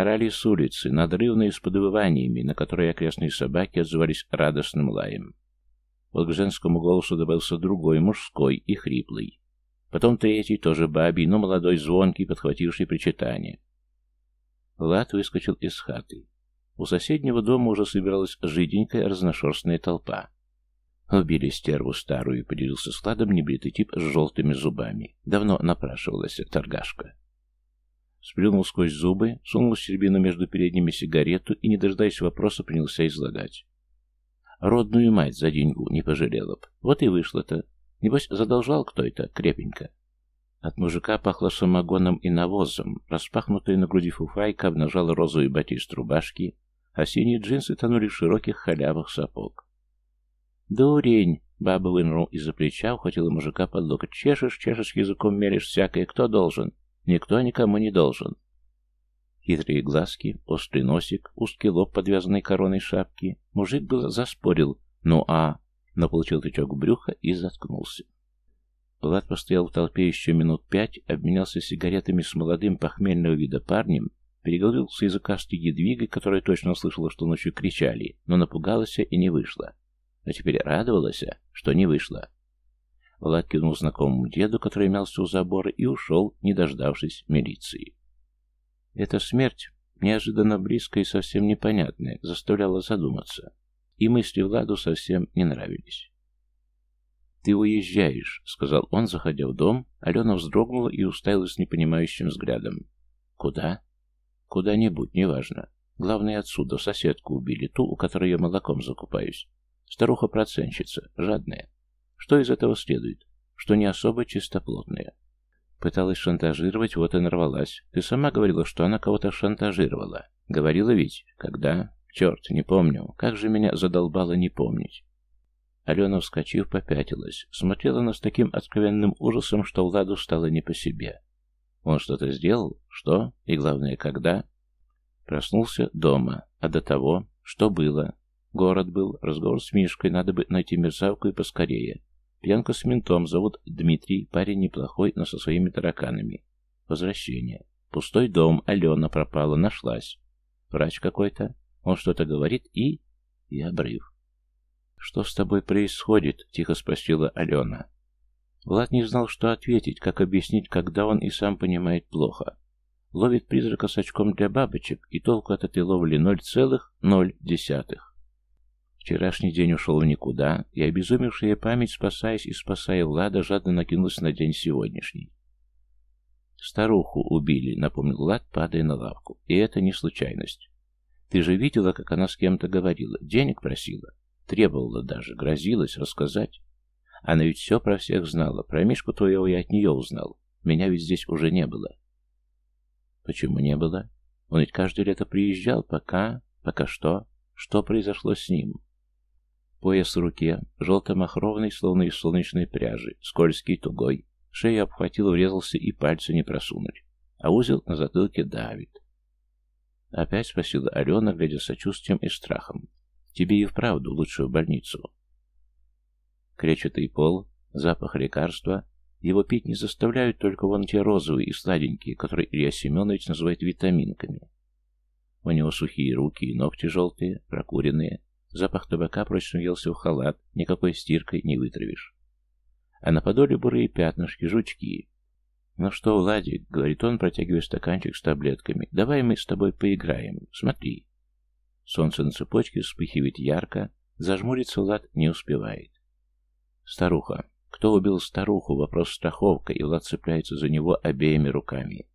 Орали с улицы, надрывно и с подвываниями, на которые окрестные собаки отзывались радостным лаем. Вот к женскому голосу добавился другой, мужской и хриплый. Потом третий, тоже бабий, но молодой, звонкий, подхвативший причитание. Влад выскочил из хаты. У соседнего дома уже собиралась жиденькая разношерстная толпа. Убили стерву старую, поделился складом небритый тип с желтыми зубами. Давно напрашивалась торгашка. Сплюнул сквозь зубы, сунул серебину между передними сигарету и, не дожидаясь вопроса, принялся излагать. Родную мать за деньгу не пожалела б. Вот и вышло-то. Небось, задолжал кто это крепенько. От мужика пахло самогоном и навозом. Распахнутая на груди фуфайка обнажала розовый батист рубашки, а синие джинсы тонули в широких халявах сапог. «Дурень!» — баба вынула из-за плеча, ухватила мужика под локоть. «Чешешь, чешешь, языком мелешь всякое. Кто должен?» «Никто никому не должен». Хитрые глазки, острый носик, узкий лоб, подвязанный короной шапки. Мужик был заспорил. «Ну а...» Но получил тычок в брюхо и заткнулся. Влад постоял в толпе еще минут пять, обменялся сигаретами с молодым похмельного вида парнем, переговорил с языкастой едвигой, которая точно услышала, что ночью кричали, но напугалась и не вышла. А теперь радовалась, что не вышла. Влад кивнул знакомому деду, который мялся у забора, и ушел, не дождавшись милиции. Эта смерть, неожиданно близкая и совсем непонятная, заставляла задуматься. И мысли Владу совсем не нравились. «Ты уезжаешь», — сказал он, заходя в дом. Алена вздрогнула и уставилась непонимающим взглядом. «Куда?» «Куда-нибудь, неважно. Главное, отсюда соседку убили, ту, у которой я молоком закупаюсь. Старуха-проценщица, жадная. Что из этого следует? Что не особо чистоплотная. Пыталась шантажировать, вот и нарвалась. Ты сама говорила, что она кого-то шантажировала. Говорила ведь? Когда? Черт, не помню. Как же меня задолбало не помнить. Алена, вскочив, попятилась. Смотрела нас таким откровенным ужасом, что Владу стало не по себе. Он что-то сделал? Что? И главное, когда? Проснулся дома. А до того? Что было? Город был, разговор с Мишкой, надо бы найти мерзавку и поскорее. Пьянка с ментом, зовут Дмитрий, парень неплохой, но со своими тараканами. Возвращение. Пустой дом, Алена пропала, нашлась. Врач какой-то, он что-то говорит и... и обрыв. «Что с тобой происходит?» — тихо спросила Алена. Влад не знал, что ответить, как объяснить, когда он и сам понимает плохо. Ловит призрака с очком для бабочек, и толку от этой ловли ноль целых ноль десятых. Вчерашний день ушел в никуда, и обезумевшая память, спасаясь и спасая Влада, жадно накинулась на день сегодняшний. «Старуху убили», — напомнил Влад, падая на лавку. «И это не случайность. Ты же видела, как она с кем-то говорила, денег просила?» Требовала даже, грозилась рассказать. Она ведь все про всех знала. Про Мишку твоего я от нее узнал. Меня ведь здесь уже не было. Почему не было? Он ведь каждое лето приезжал, пока... Пока что? Что произошло с ним? Пояс в руке, желто-махровный, словно из солнечной пряжи, скользкий, тугой. Шею обхватил, врезался и пальцы не просунуть. А узел на затылке давит. Опять спросила Алена, глядя с сочувствием и страхом. Тебе и вправду лучше в больницу. Кречетый пол, запах лекарства. Его пить не заставляют только вон те розовые и сладенькие, которые Илья Семенович называет витаминками. У него сухие руки и ногти желтые, прокуренные. Запах табака прочно въелся в халат, никакой стиркой не вытравишь. А на подоле бурые пятнышки, жучки. «Ну что, Владик», — говорит он, протягивая стаканчик с таблетками, — «давай мы с тобой поиграем. Смотри». Солнце на цепочке вспыхивает ярко, зажмуриться Влад не успевает. Старуха. Кто убил старуху? Вопрос страховка, и Влад цепляется за него обеими руками.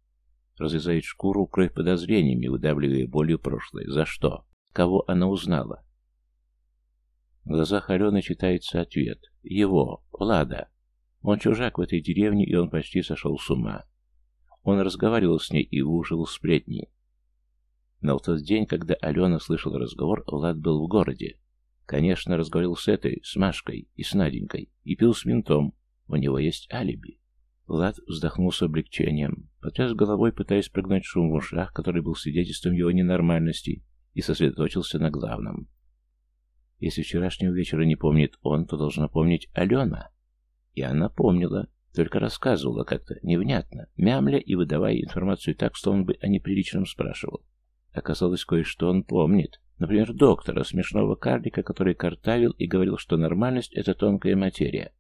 Разрезает шкуру, кровь подозрениями, выдавливая болью прошлое. За что? Кого она узнала? В глазах Алены читается ответ. Его, Влада. Он чужак в этой деревне, и он почти сошел с ума. Он разговаривал с ней и выужил сплетни. Но в тот день, когда Алена слышала разговор, Влад был в городе. Конечно, разговаривал с этой, с Машкой и с Наденькой, и пил с ментом. У него есть алиби. Влад вздохнул с облегчением, потряс головой, пытаясь прогнать шум в ушах, который был свидетельством его ненормальности, и сосредоточился на главном. Если вчерашнего вечера не помнит он, то должна помнить Алена. И она помнила, только рассказывала как-то невнятно, мямля и выдавая информацию так, словно бы о неприличном спрашивал. Оказалось, кое-что он помнит. Например, доктора, смешного карлика, который картавил и говорил, что нормальность — это тонкая материя.